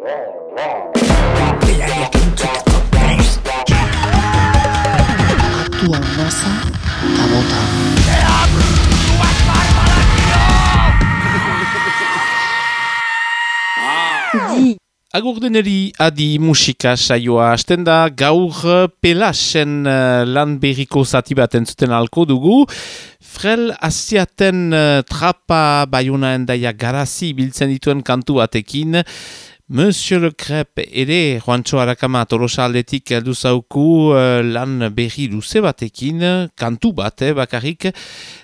Atua nasa, tabota. Di, Agur deneri adi musika saioa hasten da gaur eh, pelasen uh, lan berriko zati bat entzuten alko dugu. Frel asiaten uh, trapa baiuna endaia garazi biltzen dituen kantu batekin. Monsieur Le Crep ere Juancho Arakama torosa aldetik heldu zauku uh, lan berri luze batekin, kantu bat, eh, bakarrik.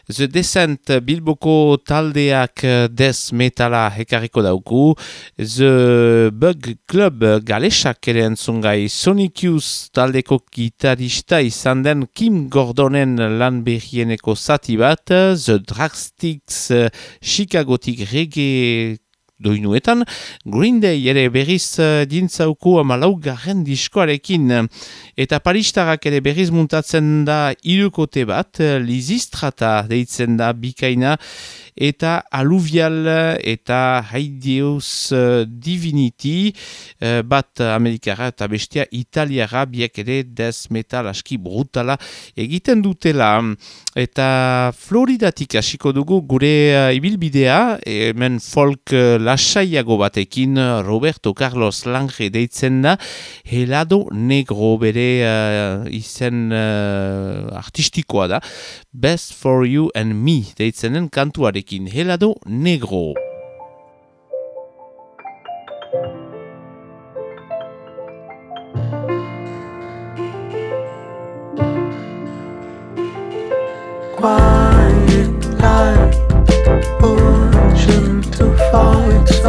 The Descent Bilboko taldeak eh, des metala hekarriko dauku. The Bug Club galesak ere entzungai Sonic Youth taldeko gitarista izan den Kim Gordonen lan berrieneko zati bat. The Dragsticks uh, Chicagotik reggae doinuetan, Green Day ere berriz uh, dintzauku amalau garren diskoarekin. Eta paristarak ere berriz muntatzen da irukote bat, uh, Lizistrata deitzen da bikaina, eta Aluvial eta Haideus uh, Divinity, uh, bat Amerikara eta bestia Italiara biek ere des metal aski brutala egiten dutela. Eta Floridatik hasiko dugu gure uh, ibilbidea, hemen folk lasaiago batekin Roberto Carlos Lange deitzen da, helado negro bere uh, izen uh, artistikoa da, Best for you and me deitzenen kantuarekin, helado negro. quiet light ocean to fall it's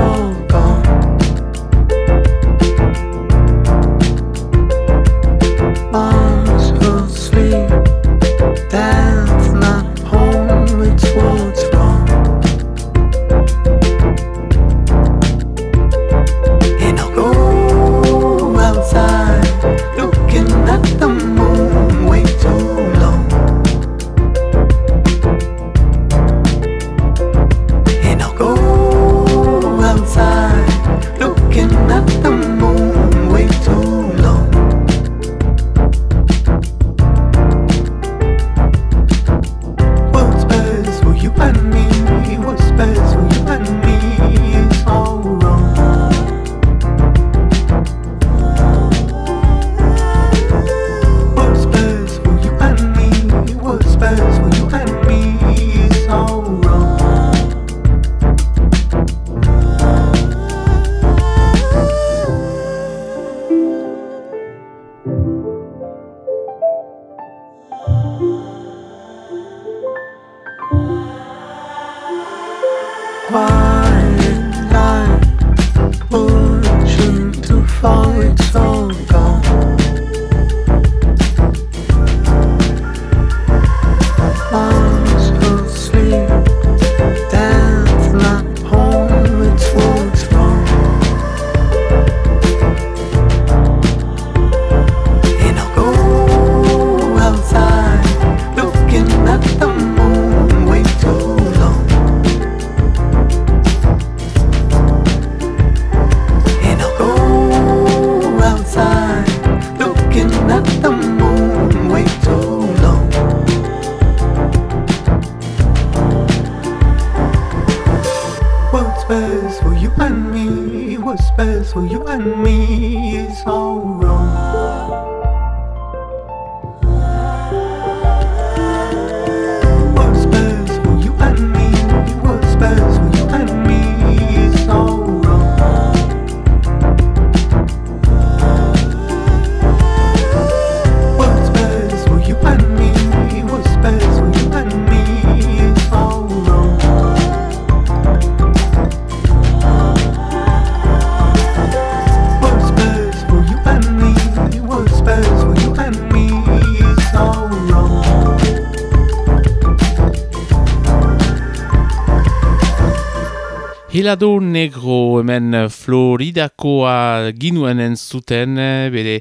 Helado Negro hemen Floridakoa ginuen entzuten, bere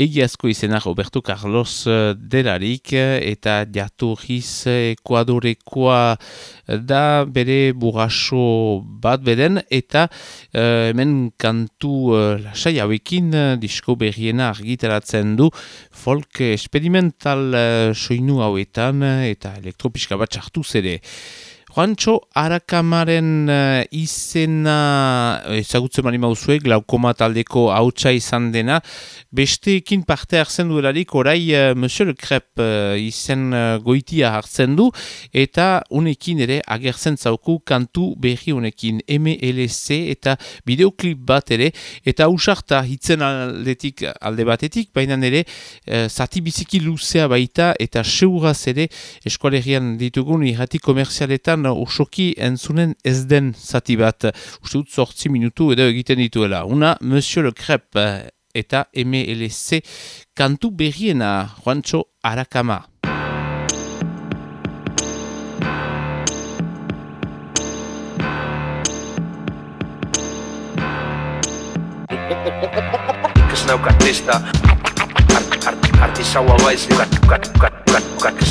egiazko izena Roberto Carlos delarik eta jaturriz ekuadorekoa da bere burraso bat beden eta hemen kantu lasai hauekin disko berriena argitaratzen du folk experimental soinu hauetan eta elektropiska bat sartu zede. Juancho Arakamaren uh, izena ezagutzen mani mauzue, glaukoma taldeko hautsa izan dena, besteekin parte hartzen duelarik orai uh, Monsieur Le Crep uh, izen uh, goitia hartzen du, eta unekin ere agertzen zauku kantu berri unekin MLC eta bideoklip bat ere, eta usarta hitzen aldetik alde batetik, baina ere uh, zati biziki luzea baita eta seuraz ere eskualerian ditugun irrati komerzialetan osoki entzunen ez den zati bat. Uste dut sortzi minutu edo egiten dituela. Una, Monsieur le Crep eta MLC kantu berriena, Juancho Arakama. Ikes naukat lista Artisaua baiz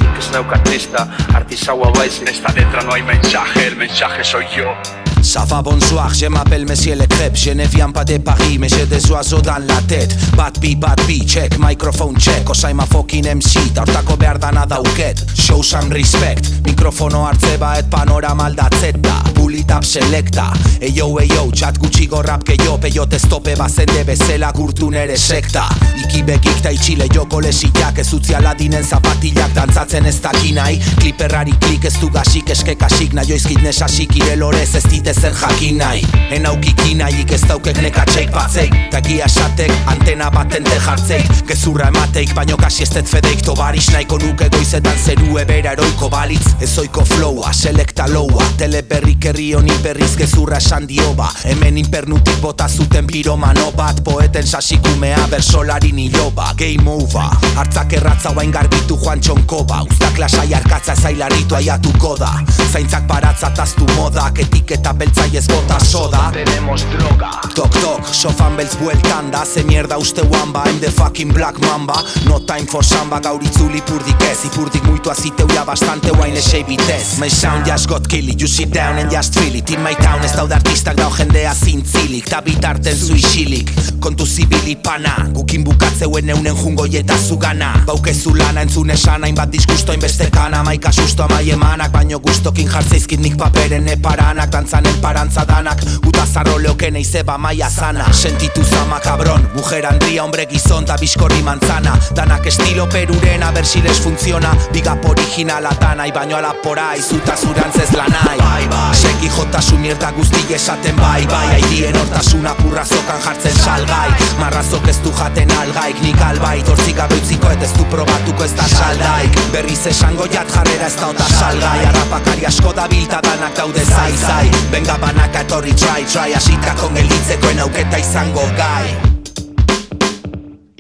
Ikes naukat lista Artisaua baiz Esta letra no hay mensaje, el mensaje soy yo Ça va bonsoir, je m'appelle Monsieur Le Crêpe. Je ne viens pas de Paris, mais j'ai des oiseaux dans la tête. Bad beat, bad beat, check, microphone check. Osaim a fucking MC, tartako behar dana dauket Show some respect, mikrofono hartzeba et panorama aldatzeta Pull it up selecta, eyo eyo, txat gutxi gorrap keio Peiote stope bazende bezela gurtu nere sekta. Ikibekik ta itxile joko lesiak Ez utzi aladinen zapatilak. Dantzatzen ez dakinai Kliperrari klik ez du gasik eskekasik Naioizkit nesasik irelorez ez dite zer jakin nahi. En aukiki nahiik ez daukek nekatxeik batzeik Takia esatek antena batente jartzeik Gezurra emateik baino kasi ez fedeik. Tobaris nahiko nuke goizetan zeru ebera eroiko balitz. Ezoiko flowa, selekta loua Teleberrik herri honi berriz gezurra esan dioba. Hemen inpernutik bota zuten piromano bat. Poeten sasikumea bersolari niloba. Game over, hartzak erratza guain garbitu joan txonkoba. Uztak lasai arkatza zailarritu aiatuko da. Zaintzak baratza taztu modak. Etiketa beltza ez bota soda. Tenemos droga. Tok tok, sofan beltz bueltan da. Ze mierda uste wamba, I'm the fucking black mamba. No time for samba, gaur itzuli ipurdik ez. Ipurdik muitu aziteuia bastante guain esei bitez My sound just got killy, you sit down and just feel it. In my town ez daude artistak dau jendea zintzilik. Ta bitarten zu isilik, kontu zibili pana Gukin bukatzeuen eunen jungo eta zugana. Baukezu lana entzun esan hainbat disgusto inbeste kana. Maika susto amai emanak, baino gustokin jartzeizkit nik paperen eparanak. Dantzanen parantza danak, uta zarro leoken eizeba maia zana Sentitu zama cabron, mujer handria, hombre gizon ta bizkorri manzana. Danak estilo peruren abersiles funtziona Bigap originala tanai, baino ala pora izuta zurantzez lanai Bai, bai, seki jota su mierda guzti esaten bai, bai. Aidien hortasuna purrazokan jartzen salgai. Marrazok ez du jaten algaik, nik albait. Hortzik abeutziko et ez du probatuko ez da saldaik. Berriz esango jat jarrera ez da ota salgai. Arrapakari asko da bilta danak daude zai, zai Benga banaka etorri try, try Asitako gelditzeko enauketa izango gai.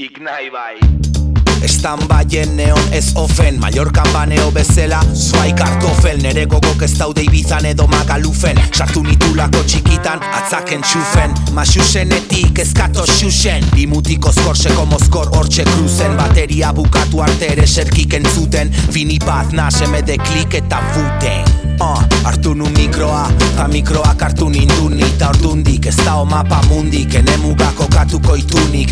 Ignai bai Estan baien neon ez ofen Mallorcan baneo bezela Zuai kartofel Nere gogok ez daude ibizan edo magalufen. Sartu nitulako txikitan atzaken txufen Masusenetik ezkato xusen Bimutiko skorseko mozkor hortxe kruzen. Bateria bukatu arte ere serkik entzuten. Fini bat nasemede klik eta futen. Uh, hartu nu mikroa, ta mikroak hartu ninduni Ta ordundik ez da mapa mundik. Ene mugako katuko itunik.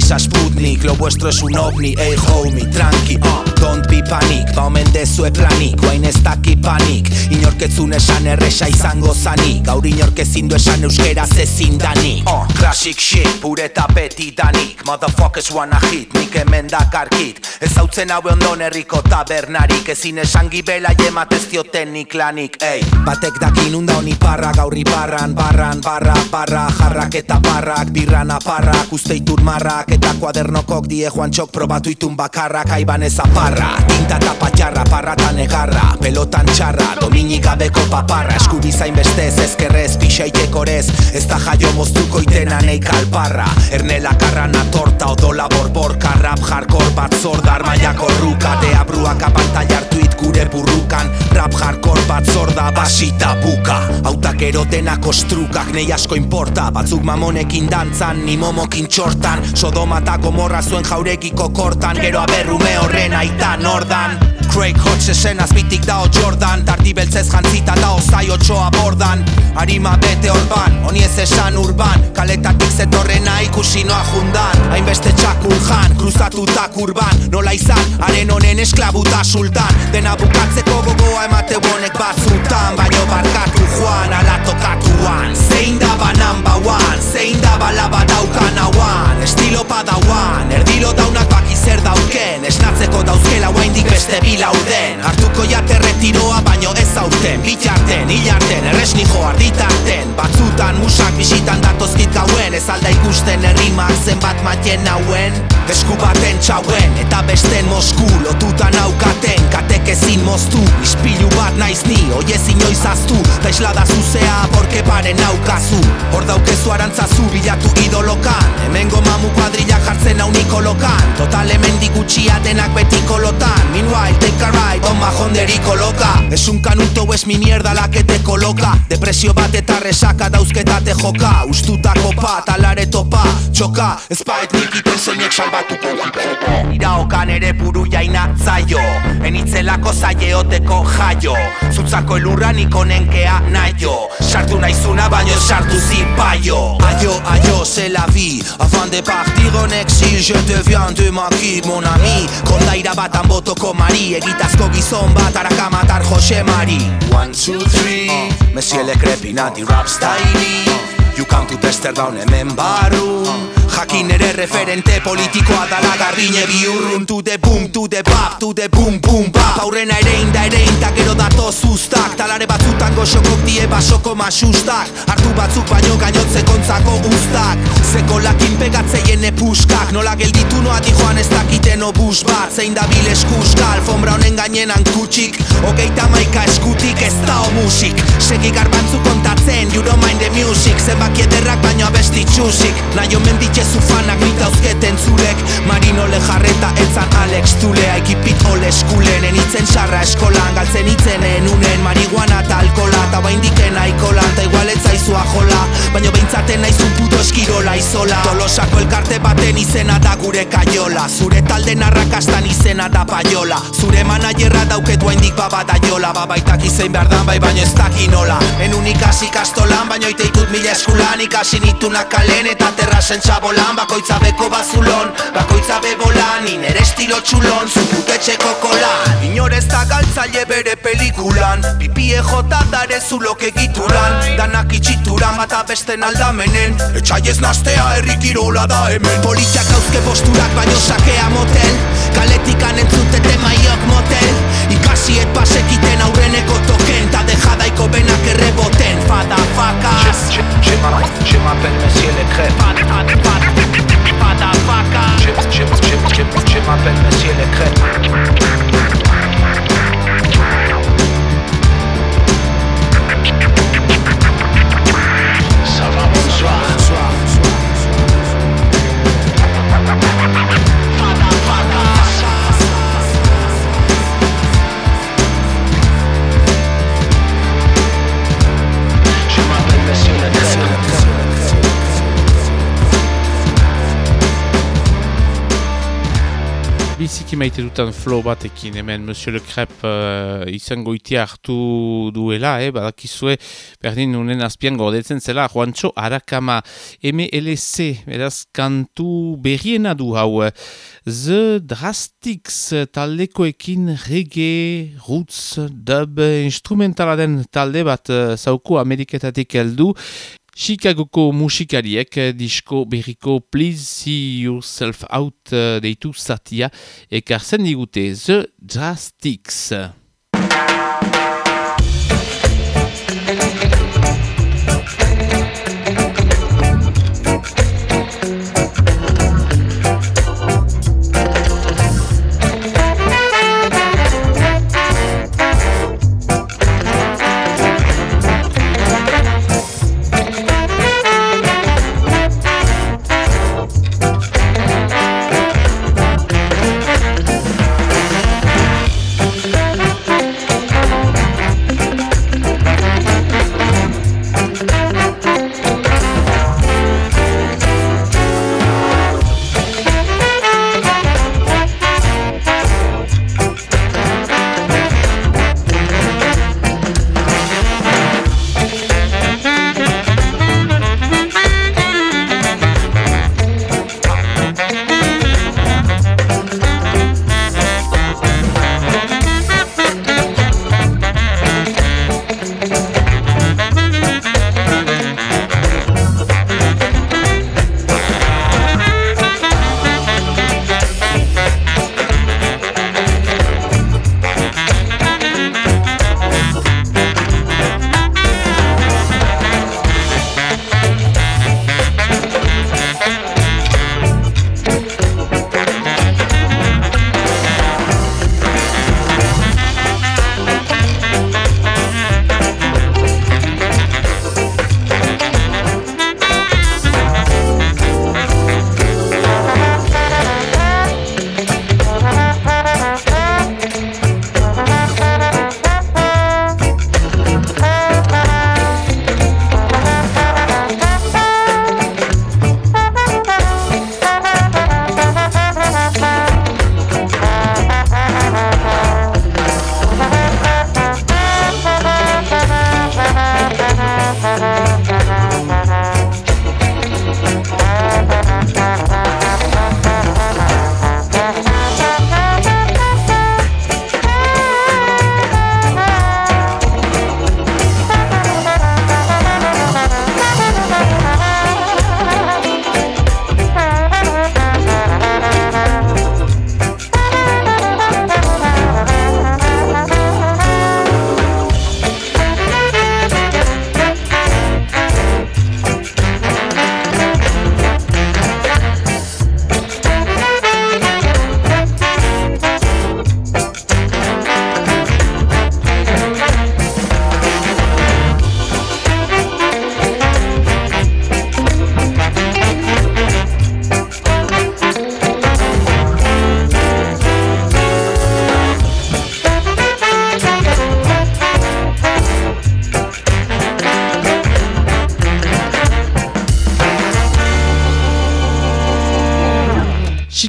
Is a sputnik, lo vuestro es un ovni Ey homie, tranqui, uh, don't be panic. Ba omen dezue planik, guain ez daki panik. Inorketzun esan erresa izango zanik. Gaur inorkezin du esan euskeraz ezin danik. Uh, Classic shit, pure eta beti danik. Motherfuckers wanna hit, nik hemen dakarkit. Ez hautzen haue ondon herriko tabernarik. Ezin esan gibela jematez dioten nik lanik, ey. Batek dakin unda honi parra, gaur iparran Barran, barra, barra, jarrak eta barrak Birran aparrak, uste itun marrak Eta kuadernokok die joan txok probatu itun bakarrak Aiban ez aparra, tinta eta patxarra Parra eta negarra, pelotan txarra Dominik gabeko paparra, eskubizain bestez Ezkerrez, pixaitekorez Ez da jaio moztuko itena nei kalparra. Ernela karrana torta, odola borborka Rap hardcore bat zordar, maiako ruka. Deabruak abantai hartuit gure burrukan. Rap hardcore bat zorda basita buka. Autak erotena kostrukak nei asko importa. Batzuk mamonekin dantzan, ni momokin txortan Sodoma eta gomorra zuen jaurekiko kortan Gero aberrume horren aita nordan Craig Hodgesen azbitik dao Jordan. Tardi beltzez jantzita dao zai otxoa bordan. Arima bete orban, honi ez esan urban. Kaletatik zetorrena ikusi noa jundan. Hainbeste txakur jan, kruzatutak urban. Nola izan, haren honen esklabuta sultan. Dena bukatzeko gogoa emate bonek batzutan. Baino barkatu joan, ala tokatuan Zein da ba number one, zein da ba laba daukan hauan. Estilo padauan, erdilo daunak baki zer dauken. Esnatzeko dauzkela guaindik beste bilauden Hartuko jate retiroa baino ez aurten. Bitarten, hilarten, erresni jo arditarten Batzutan musak bisitan datozkit gauen. Ez alda ikusten herrimak zenbat matien hauen. Esku baten txauen eta besten Mosku Lotuta naukaten katek ezin moztu Ispilu bat naiz ni, oiez inoiz aztu. Ta islada zuzea borke paren naukazu. Hor daukezu arantzazu bilatu idolokan. Hemengo mamu kuadrilla jartzen hau nikolokan. Total hemen digutxia denak beti kolotan Meanwhile, take a ride, on majonderiko loka Es un canuto es mi mierda la que te coloca. Depresio bat eta resaka dauzketa te joka. Ustutako pa, talare topa, txoka. Espait nik iten zeinek salbatuko. Iraokan ere buru jaina zaio. Enitzelako zaieoteko jaio. Zutzako elurra nik onenkea naio. Sartu naizuna baino sartu zipaio. Aio, aio, c'est la vie. Avant de partir en exil Je deviens de ma qui, mon ami. Kondaira batan botoko mari Egitazko gizon bat arakamatar Jose Mari. One, two, three. Monsieur le crepinati rap style You come to tester down hemen barrun Jakin ere referente politikoa dala garbine biurrun To the boom, to the bap, to the boom, boom, bap Aurrena ere inda ere inda gero dato zuztak Talare batzutan goxokok die basoko masustak. Hartu batzuk baino gainotze kontzako ustak Zeko lakin pegatzeien epuskak Nola gelditu noa di joan ez dakiten obus bat. Zein da bil eskuska, alfombra honen gainenan kutsik Hogeita maika eskutik ez da o musik Segi garbantzu kontatzen, you don't mind the music. Zenbaki ederrak baino abesti txusik. Nahi omen ditzezu fanak nita uzketen zurek Marino lejarreta eltzan Alex Tulea Ekipit ole eskulen, enitzen sarra eskolan Galtzen itzenen unen marihuana eta alkola Ta baindiken aikolan, ta igual ez zaizua jola Baino beintzaten naizun puto eskirola izola. Tolosako elkarte baten izena da gure kaiola Zure talde narrakastan izena da paiola. Zure manajerra dauket haindik baba da jola Babaitak izein behar dan bai baino ez dakin nola. Enun ikasi kastolan baino iteikut mila eskulan Ikasi nitunak kalen eta terrasen txabolan Bakoitza beko bazulon, bakoitza bebolan Inere estilo txulon, zuputetxeko kolan Inorez da galtzaile bere pelikulan Pipie jota dare zulok egituran. Danak itxituran bata besten aldamenen Etxai ez nastea herrikirola da hemen. Politiak hauzke posturak baino sakea motel Kaletikan entzutete maiok motel. Ikasiet pasekiten aurreneko token Ta dejadaiko benak erreboten Fada fakas Je, je, m'a- je m'appelle Monsieur le Crêpe. Fada fakas Je, je, je, je, je m'appelle maite dutan flow batekin hemen Monsieur Le Crep uh, izango iti hartu duela, eh, badakizue berdin unen azpian gordetzen zela Juancho Arakama. MLC, beraz kantu berriena du hau eh, The Drastics taldekoekin reggae, roots, dub, instrumentala den talde bat uh, zauku Ameriketatik heldu Chicagoko musikariek eh, disko berriko Please See Yourself Out eh, deitu zatia ekartzen digute The Drastics.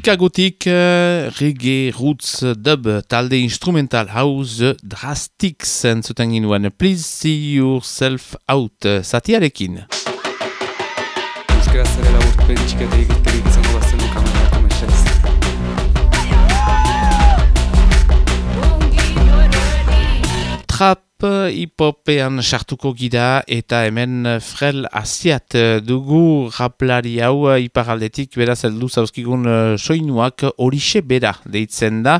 Chicagotik uh, reggae roots dub talde instrumental house drastics entzuten ginuen please see yourself out. Zatiarekin Euskara hipopean sartuko gira eta hemen frel asiat dugu raplari hau iparaldetik beraz heldu zauzkigun eh, soinuak horixe bera deitzen da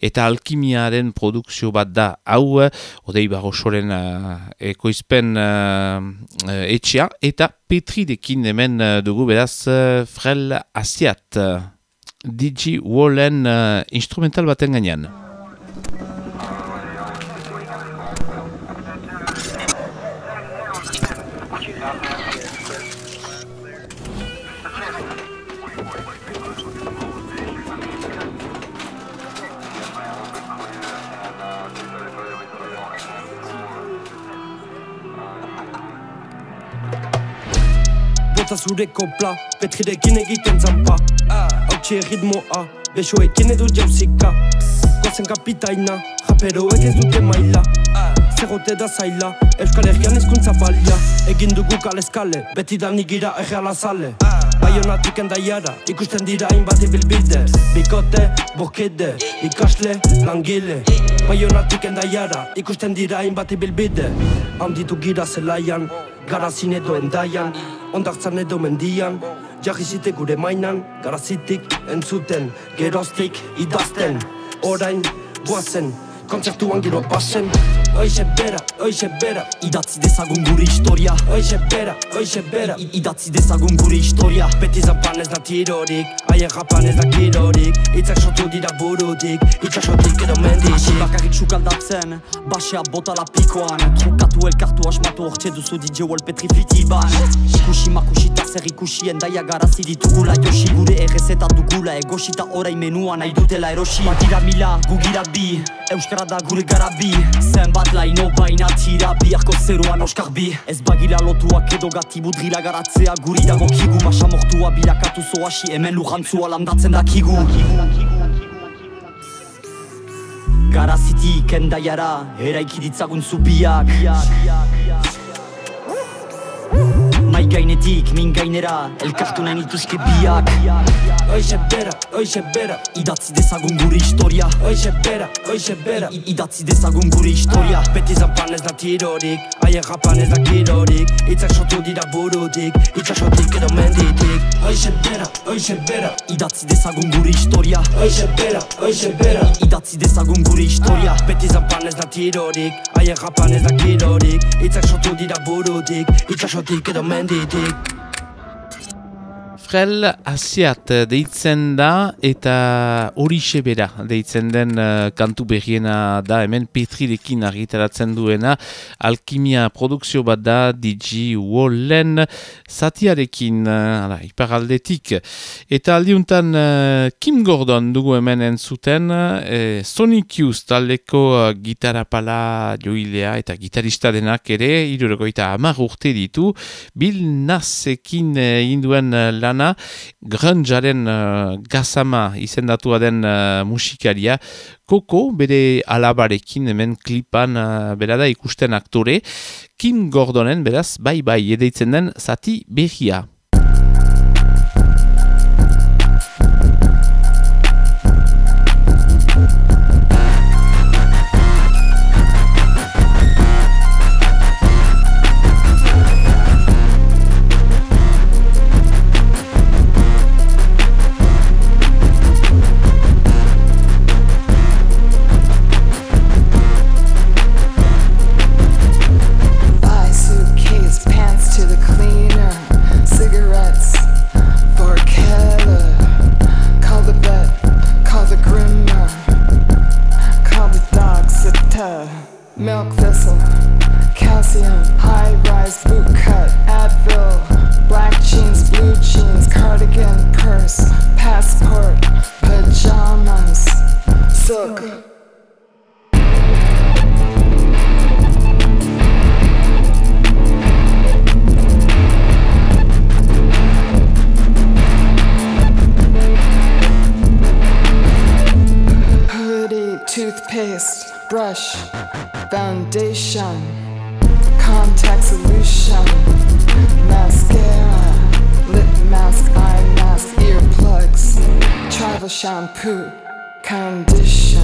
eta alkimiaren produkzio bat da hau odei barrosoren uh, ekoizpen uh, etxea eta petridekin hemen dugu beraz frel asiat Digi Wallen uh, instrumental baten gainean. Bota zure kopla, petrirekin egiten zampa. Hautsi ritmoa, besoekin edu jauzika Gozen kapitaina, raperoek ez dute maila Zerote da zaila, Euskal Herrian ezkuntza balia Egin dugu kale eskale, beti da nigira erreala zale Baionatik endaiara, ikusten dira hainbat ibilbide Bikote, bokide, ikasle, langile Baionatik endaiara, ikusten dira hainbat ibilbide. Handitu gira zelaian, garazin edo endaian Ondartzan edo mendian, jarri zite gure mainan Garazitik entzuten, geroztik idazten. Orain, guazen, kontzertuan giro pasen. Oixe bera, oixe bera. Idatzi dezagun gure historia. Oixe bera, oixe bera. I Idatzi dezagun gure historia. Beti zampan ez da tirorik Haien japan ez da kirorik Itzak sortu dira burutik Itxasotik edo menditik Hasi bakarrik sukaldatzen Basea bota la pikoan Trukatu elkartu asmatu hortxe duzu DJ Wall petrifitiban Ikusi makusi eta zer ikusi endaia garazi ditugula Josi. Gure errezeta dugula Egosita orai menua nahi dutela erosi. Batira mila gugira bi. Euskara da gure garabi. Zenbat laino baina tira Biarko zeruan oskar bi Ez bagila lotuak edo gati budrila garatzea Guri dago kigu Masa mortua bilakatu zoasi Hemen lujantzua landatzen dakigu. Garazitik endaiara Eraiki ditzagun zubiak Mai gainetik min gainera Elkartu nahi nituzke biak. Oixe bera, oixe bera. Idatzi dezagun gure historia. Oixe bera, oixe bera. I Idatzi dezagun gure historia. Beti zampan ez da tirorik Haien japan ez da kirorik. Itzak sortu dira burutik Itxasotik edo menditik. Oixe bera, oixe bera. Idatzi dezagun gure historia. Oixe bera, oixe bera. I Idatzi dezagun gure historia. Beti zampan ez da tirorik Haien japan ez da kirorik. Itzak sortu dira burutik Itxasotik edo menditik 天，地，地。Frel Asiat deitzen da eta horixe bera deitzen den uh, kantu berriena da. Hemen Petrirekin argitaratzen duena. Alkimia produkzio bat da DJ Wallen zatiarekin uh, ala, iparaldetik eta aldiuntan uh, Kim Gordon dugu hemen entzuten uh, Sonic Youth taldeko uh, gitarapala joilea eta gitarista denak ere irurogoita amar urte ditu. Bill Nassekin uh, induen lan lana, grungearen uh, gazama izendatua den uh, musikaria, Koko bere alabarekin hemen klipan uh, bera da ikusten aktore, Kim Gordonen beraz bai bai edeitzen den zati behia. Foundation, contact solution, mascara, lip mask, eye mask, earplugs, travel shampoo, conditioner.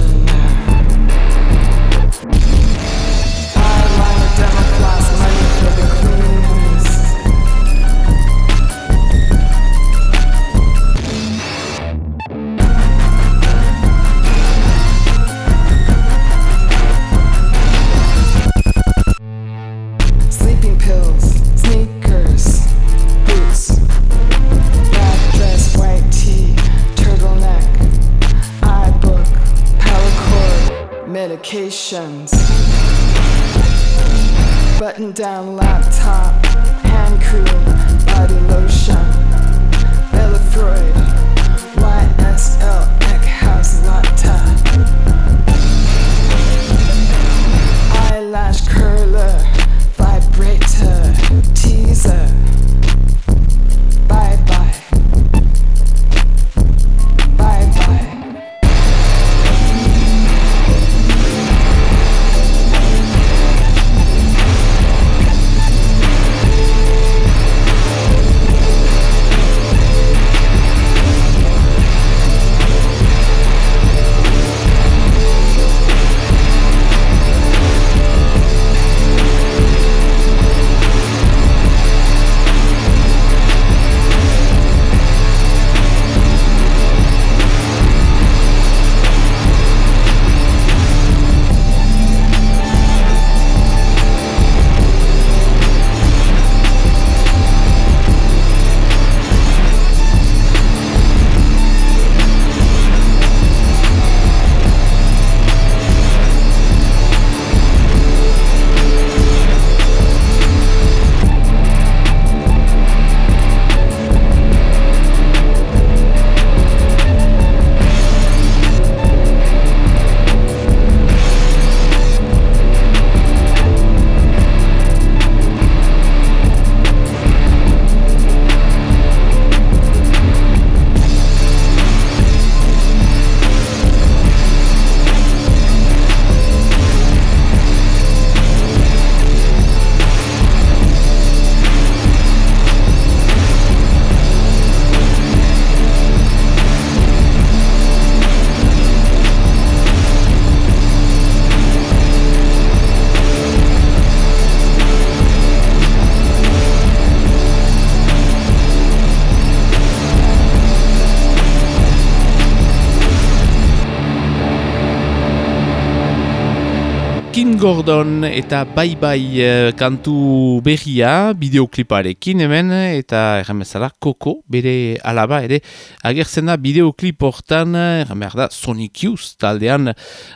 Gordon eta Bye Bye eh, kantu berria bideokliparekin hemen eta erran bezala Koko bere alaba ere agertzen da bideoklip hortan erran da Sonic Youth taldean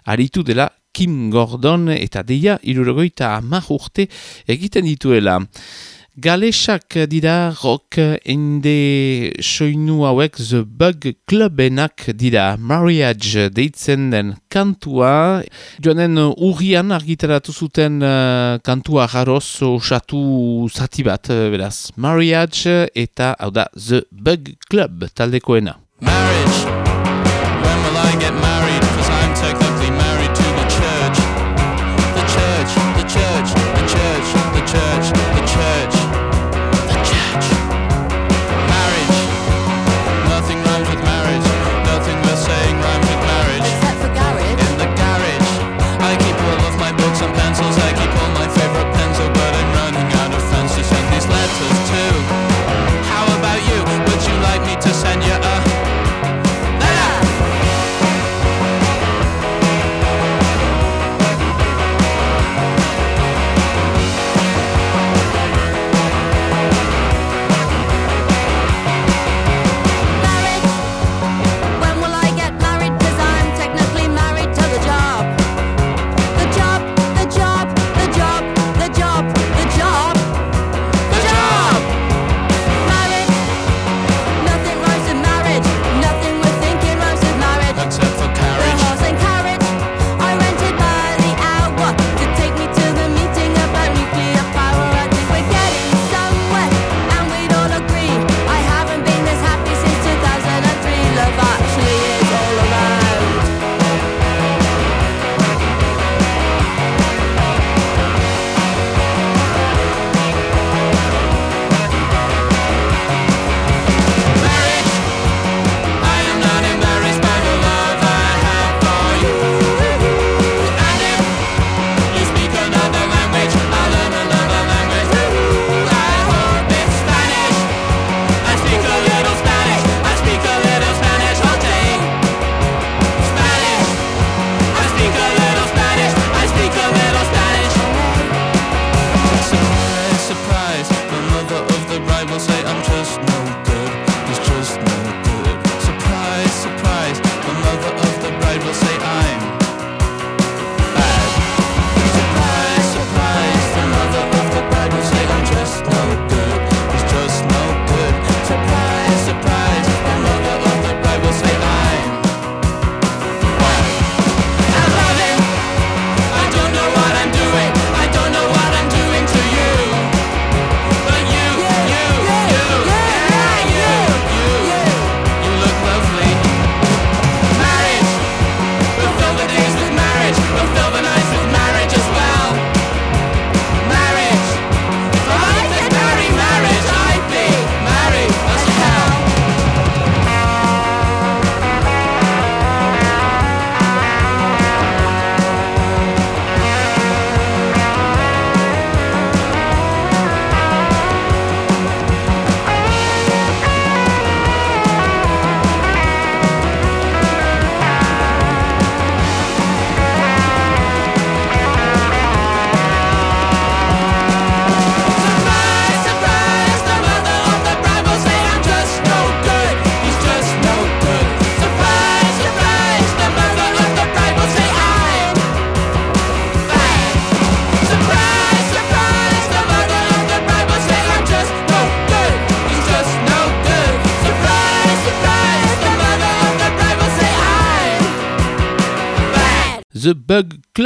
aritu dela Kim Gordon eta deia irurogoita amak urte egiten dituela. Galesak dira rock ende soinu hauek The Bug Clubenak dira Marriage deitzen den kantua. Joanen urrian argitaratu zuten uh, kantua jaroz osatu zati bat, uh, beraz. Marriage eta hau da The Bug Club taldekoena. Marriage. When will I get married?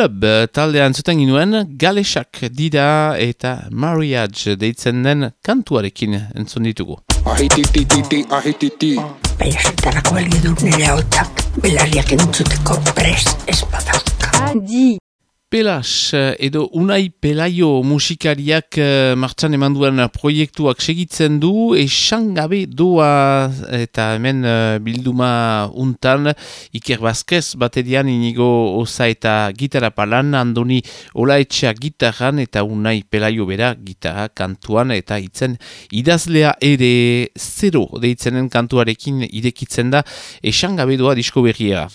Club uh, taldean zuten ginuen Galesak dida eta Marriage deitzen den kantuarekin entzun ditugu. Ahititititi, ahititi. Balio dut nire hau belarriak entzuteko prest espadazka. Adi. Pelas eh, edo Unai Pelaio musikariak uh, martxan eman duen proiektuak segitzen du, esan gabe doa eta hemen uh, bilduma untan Iker Bazkez baterian inigo oza eta gitara palan, andoni olaetxea gitaran eta Unai Pelaio bera gitara kantuan eta itzen idazlea ere zero deitzenen kantuarekin irekitzen da, esan gabe doa disko berria.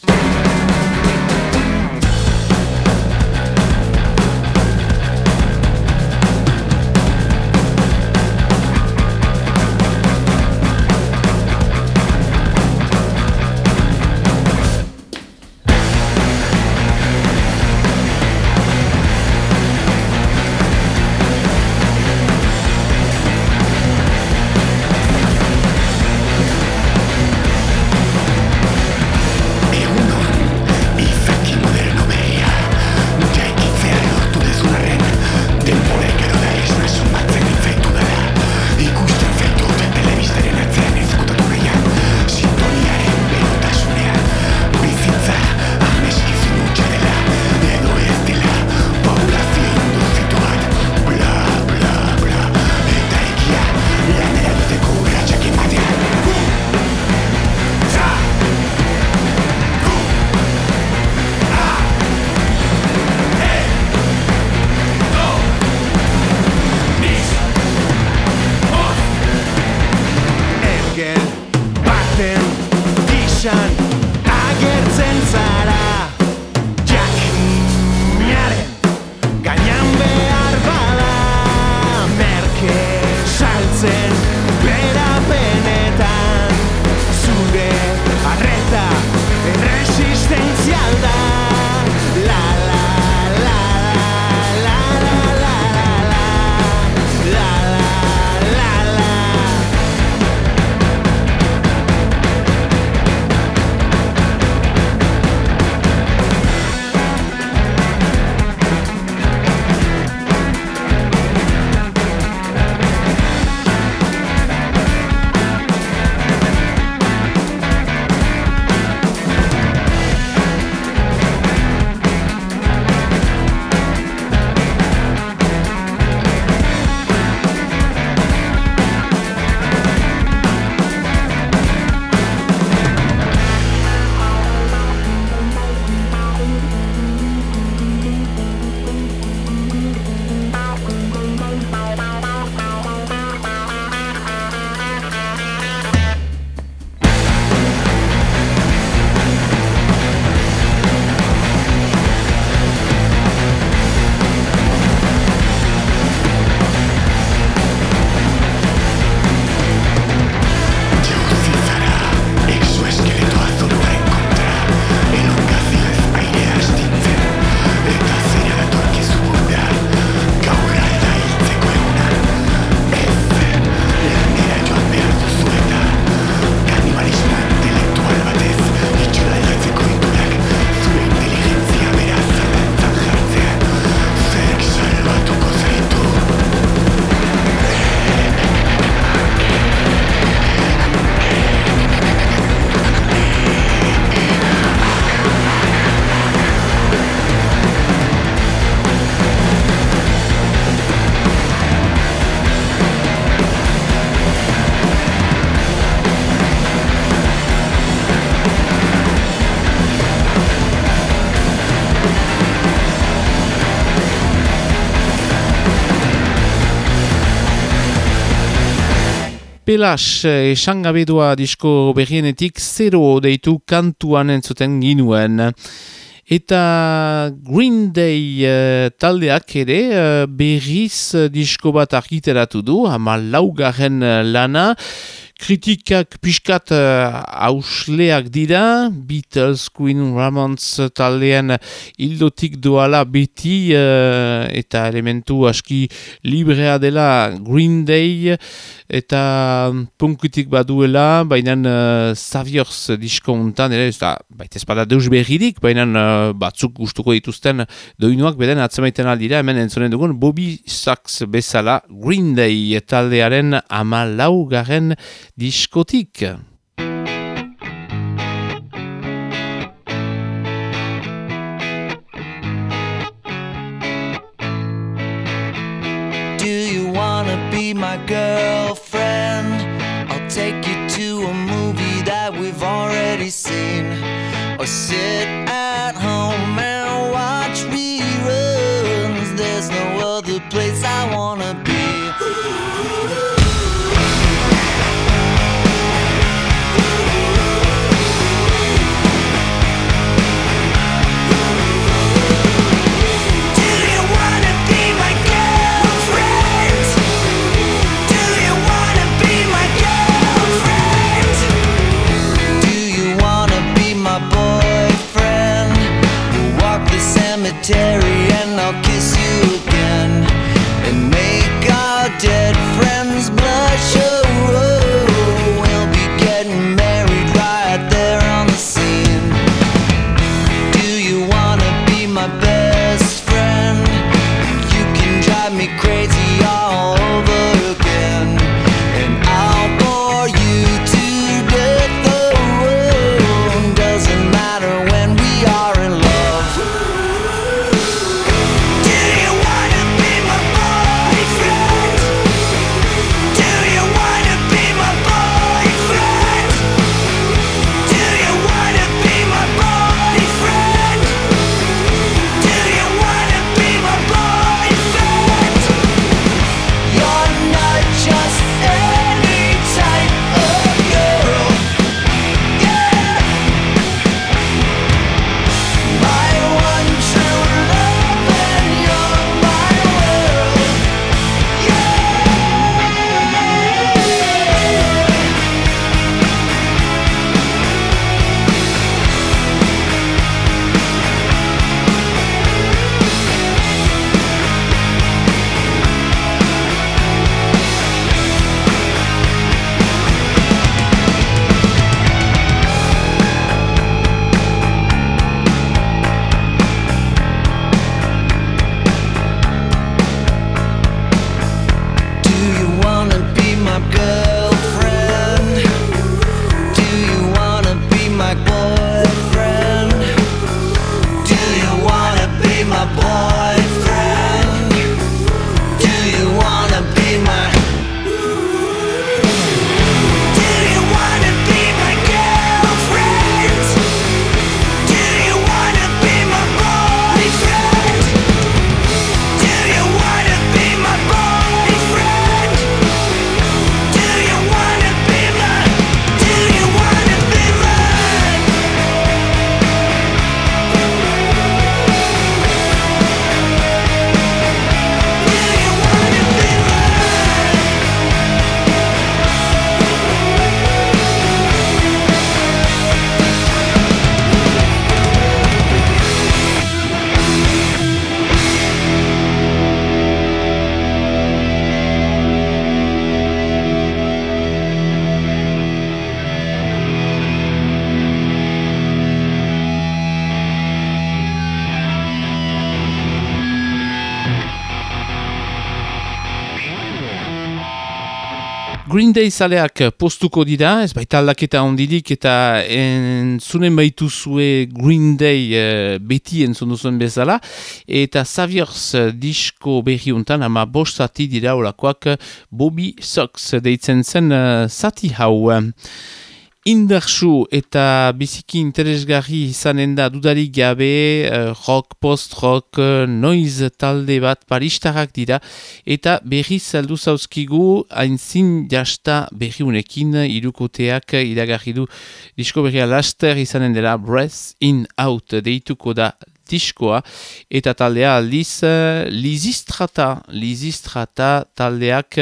Pelas eh, esan gabedua disko berrienetik zero deitu kantuan entzuten ginuen. Eta Green Day uh, taldeak ere uh, berriz disko bat argiteratu du, hama laugarren lana, kritikak pixkat uh, hausleak dira, Beatles, Queen, Ramones taldean hildotik doala beti uh, eta elementu aski librea dela Green Day eta punkutik baduela, baina uh, Saviors disko untan, ere, ez da, baita espada deus berririk, baina uh, batzuk gustuko dituzten doinuak beden atzemaiten aldira, hemen entzonen dugun Bobby Sachs bezala Green Day taldearen ama laugaren diskotik. Do you wanna be my girlfriend? I'll take you to a movie that we've already seen. Or sit at home and Green Day zaleak postuko dira, ez baita aldaketa ondidik eta entzunen baitu zue Green Day eh, beti entzun duzuen bezala, eta Saviors disko berri untan ama bost zati dira olakoak Bobby Sox deitzen zen eh, zati hau. Indarsu eta biziki interesgarri izanen da dudarik gabe eh, rock, post-rock, eh, noise talde bat paristarrak dira eta berri saldu zauzkigu hainzin jasta berriunekin irukoteak iragarri du disko berria laster izanen dela Breath in Out deituko da diskoa eta taldea aldiz uh, Lizistrata, Lizistrata taldeak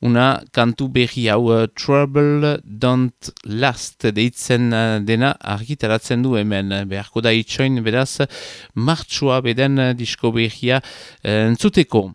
una kantu berri hau eh, Trouble Don't Last deitzen eh, dena argitaratzen du hemen beharko da itxoin beraz martxua beden eh, disko berria entzuteko.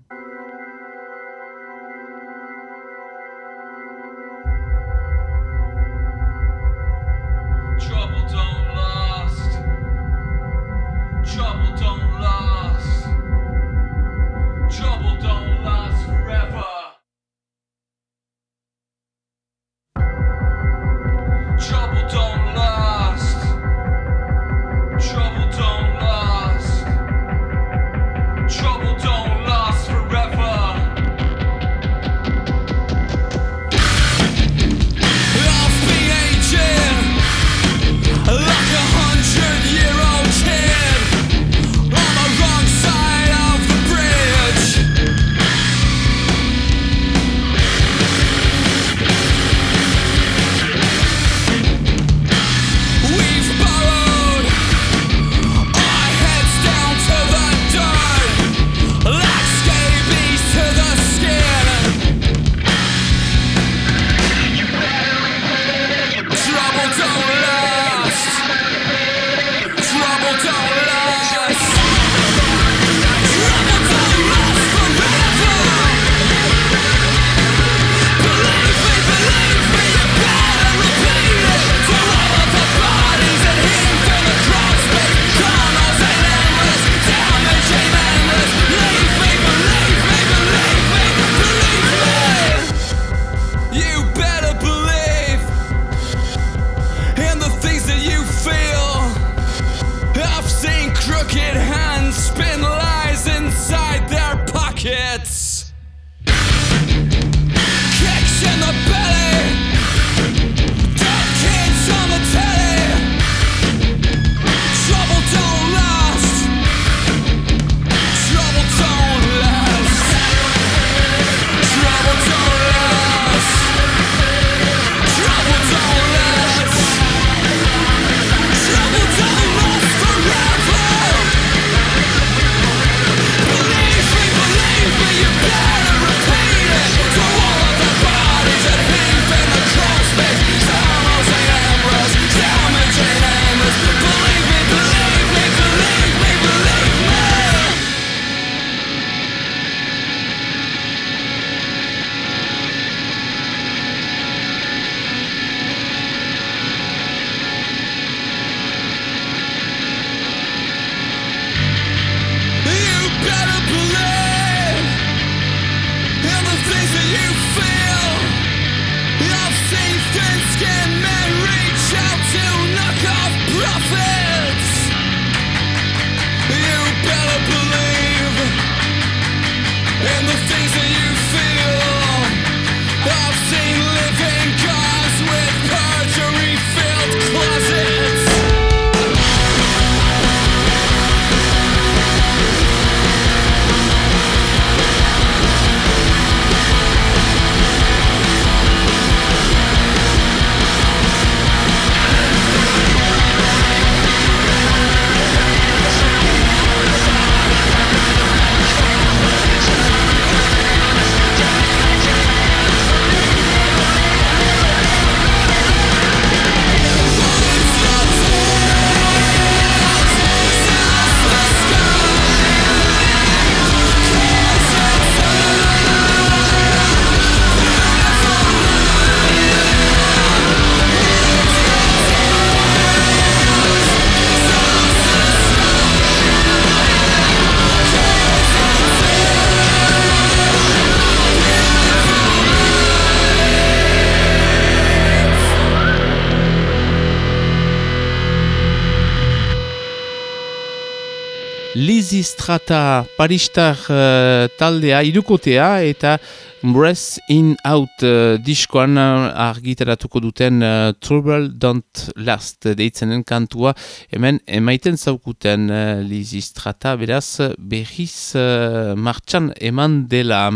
kontrata paristar uh, taldea irukotea eta Breath in Out uh, diskoan eh, argitaratuko duten uh, Trouble Don't Last deitzenen kantua hemen emaiten zaukuten uh, Lizistrata beraz berriz uh, martxan eman dela.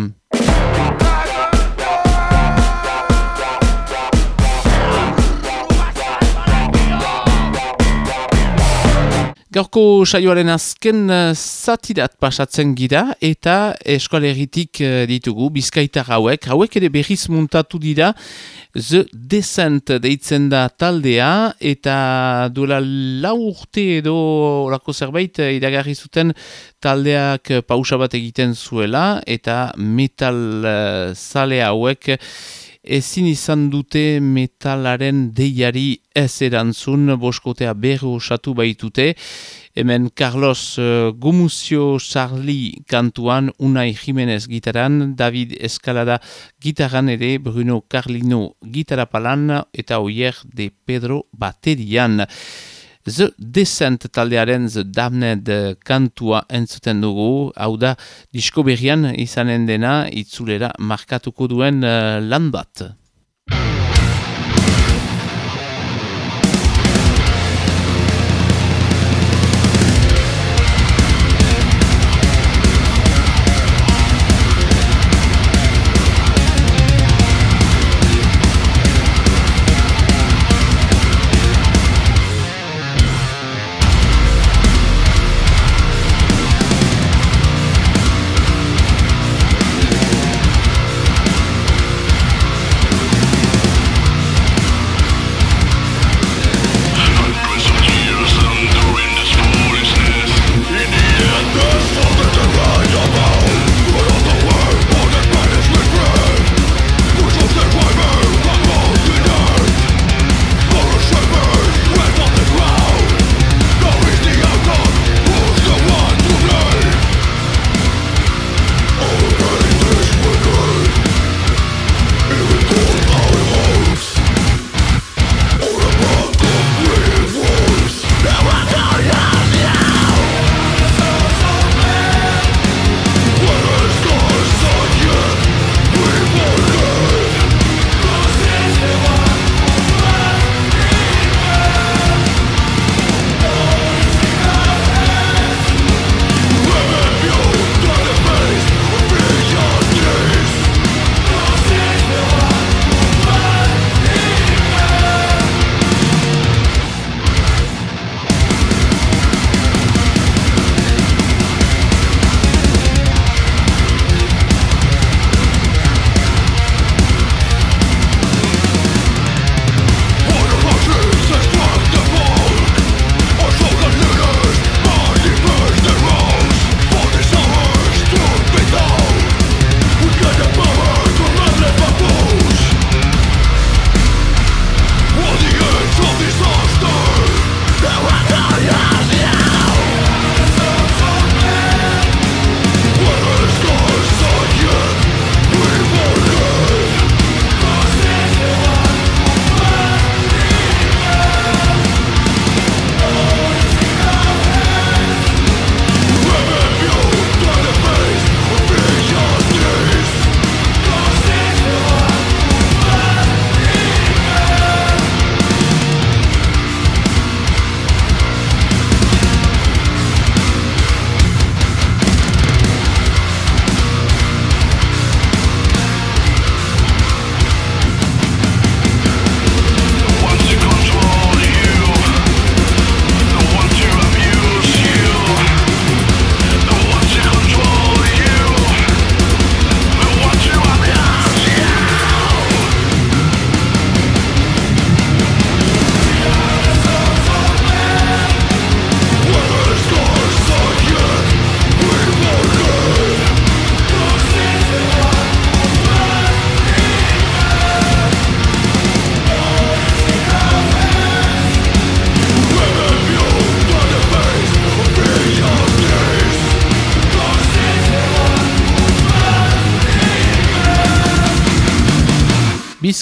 Gaurko saioaren azken eh, zatirat pasatzen gira eta eskualeritik eh, ditugu bizkaitar hauek. Hauek ere berriz muntatu dira The Descent deitzen da taldea eta duela lau urte edo orako zerbait eh, iragarri zuten taldeak pausa bat egiten zuela eta metal zale hauek ezin izan dute metalaren deiari ez erantzun boskotea berro osatu baitute. Hemen Carlos uh, Gumuzio Sarli kantuan, Unai Jimenez gitaran, David Escalada gitaran ere, Bruno Carlino gitarapalan eta Oier de Pedro baterian. The Descent taldearen The Damned kantua entzuten dugu, hau da disko berrian izanen dena itzulera markatuko duen uh, lan bat.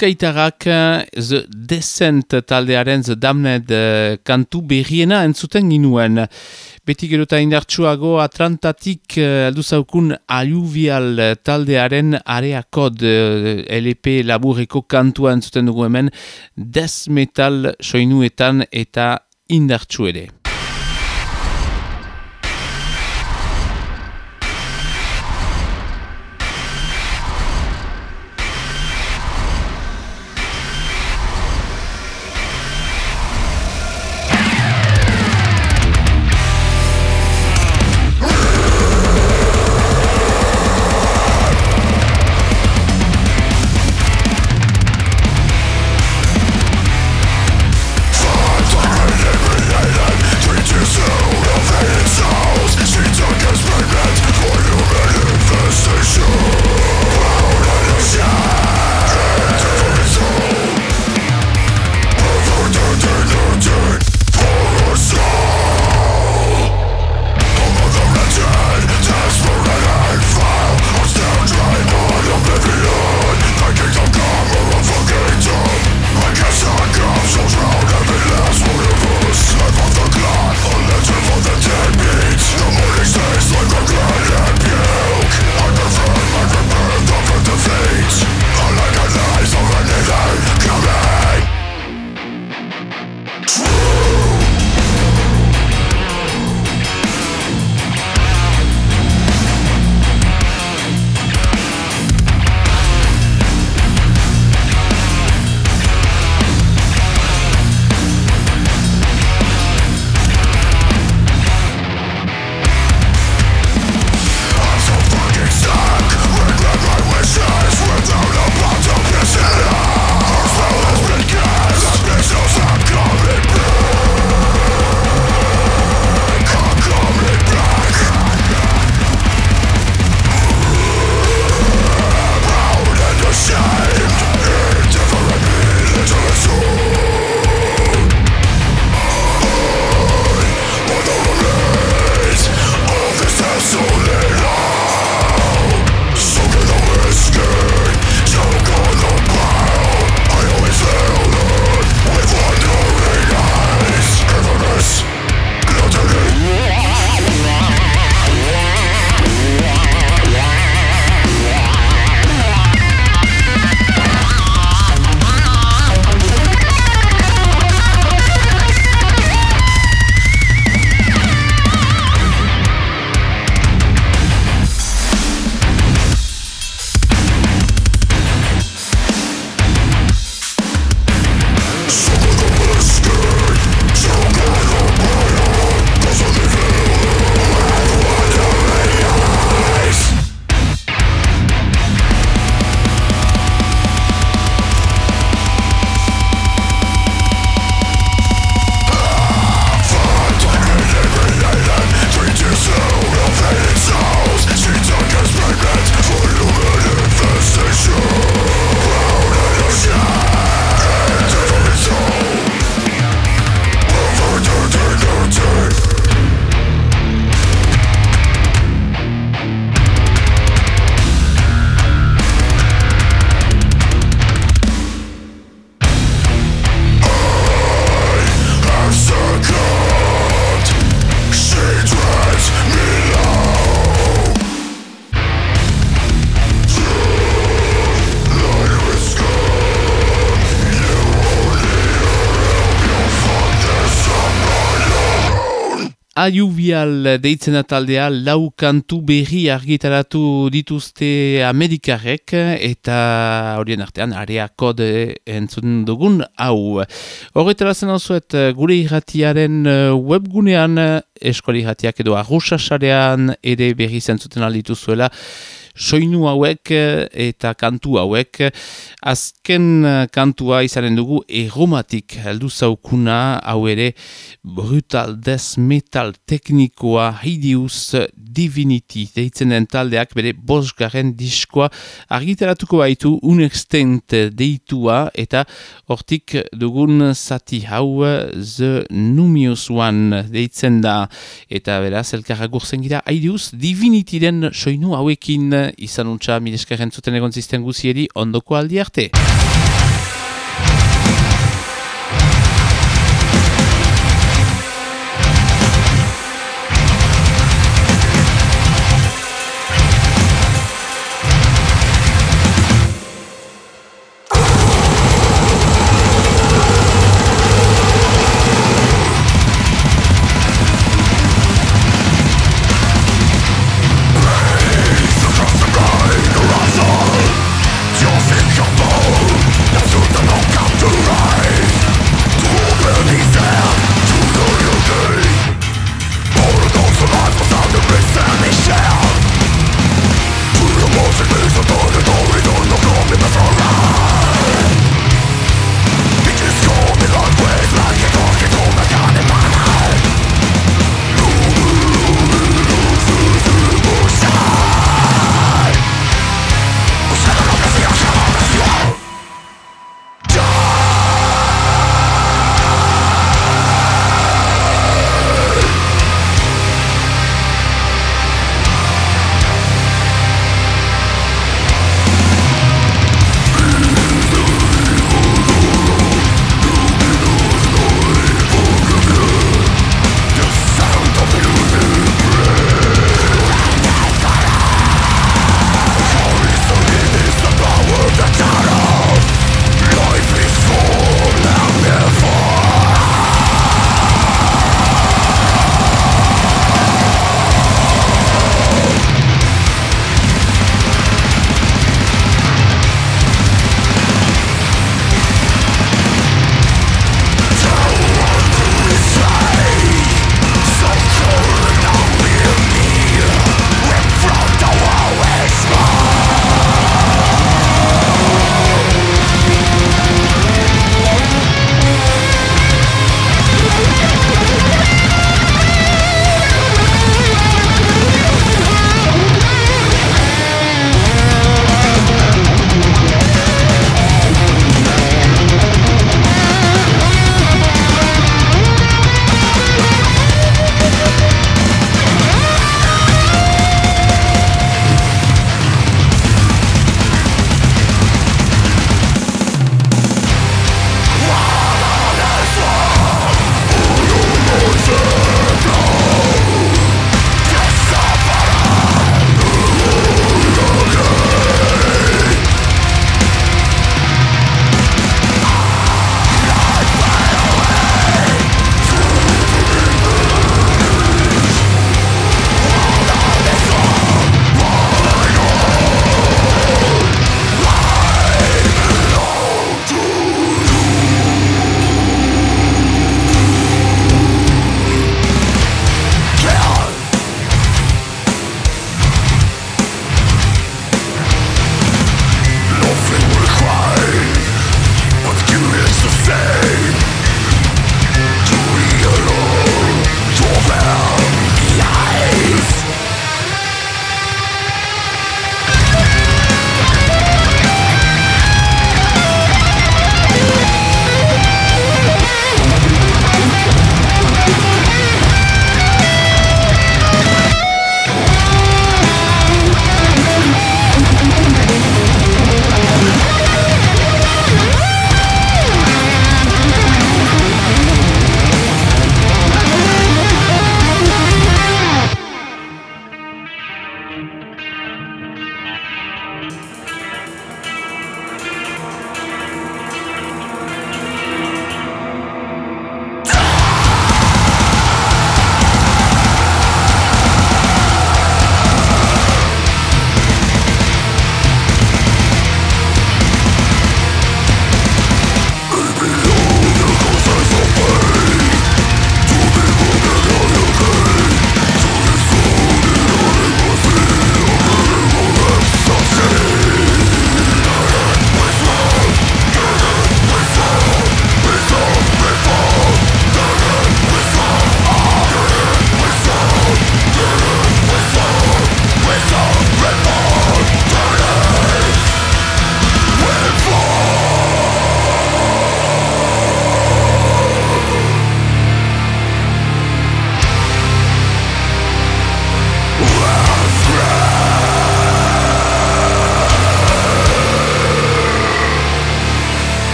Bizkaitarrak eh, The Descent taldearen The Damned uh, kantu berriena entzuten ginuen. Beti gero eta indartsuago Atlantatik uh, aldu zaukun aluvial taldearen areakod LP laburreko kantua entzuten dugu hemen Death Metal soinuetan eta indartsu ere. Ayuvial deitzen da taldea lau kantu berri argitaratu dituzte Amerikarek eta horien artean area kode entzun dugun hau. Horretara zen osoet gure irratiaren eh, webgunean eskuali irratiak edo arruxasarean ere berri zentzuten aldituzuela soinu hauek eh, eta kantu hauek. Azken eh, kantua izanen dugu erromatik heldu zaukuna hau ere brutal death metal teknikoa hideous divinity deitzen den taldeak bere bosgarren diskoa. Argitaratuko baitu unextent deitua eta hortik dugun zati hau the numius one deitzen da. Eta beraz elkarra gurzen gira hideous divinityren soinu hauekin izan untxa mileskarren zuten egon zisten guzieri ondoko aldi arte.